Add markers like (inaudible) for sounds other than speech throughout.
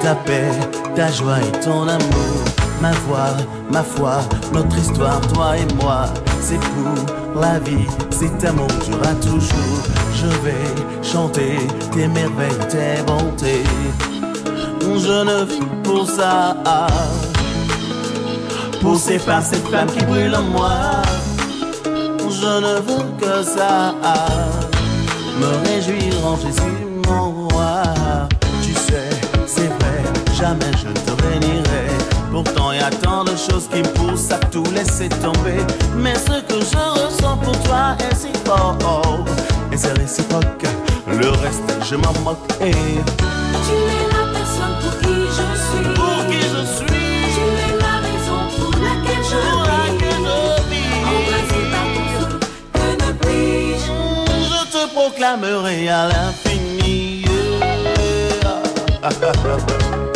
ta paix, ta joie et ton amour. Ma voix, ma foi, notre histoire, toi et moi, c'est pour la vie, cet amour durera toujours. Je vais chanter tes merveilles, tes bontés. Je ne vis pour ça, pour ces femmes, cette femme qui brûle en moi. Je ne veux que ça, me réjouir en Jésus, mon roi. Jamais je ne te bénirai. Pourtant, il y a tant de choses qui me poussent à tout laisser tomber. Mais ce que je ressens pour toi est si fort. Et c'est réciproque, le reste, je m'en moque. Et Tu es la personne pour qui je suis. pour qui je suis, Tu es la raison pour laquelle je pour laquelle je vis. Embrassé par ton feu, que ne puis-je Je te proclamerai à l'infini. à (laughs)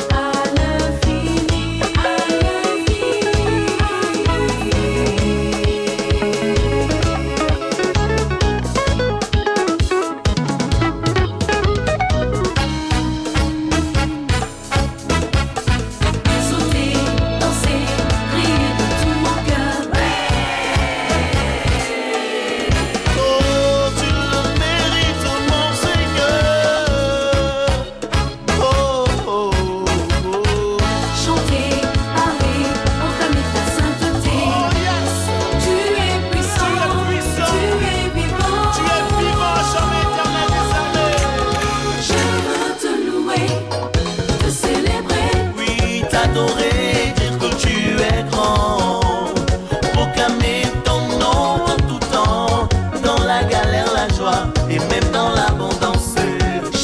la galère, la joie et même dans l'abondance.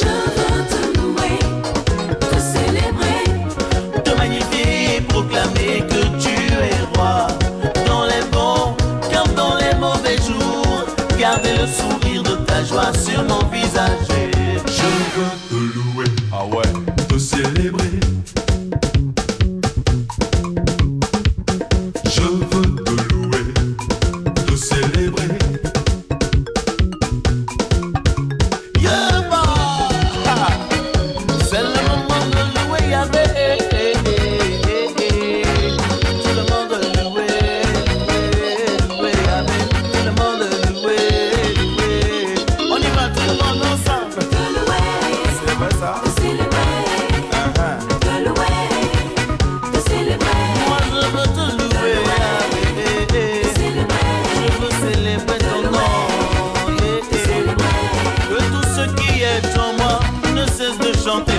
Je veux te louer, te célébrer. Te magnifier, proclamer que tu es roi. Dans les bons comme dans les mauvais jours. Garder le sourire de ta joie sur mon visage. Je veux te louer, Ah ouais. te célébrer. something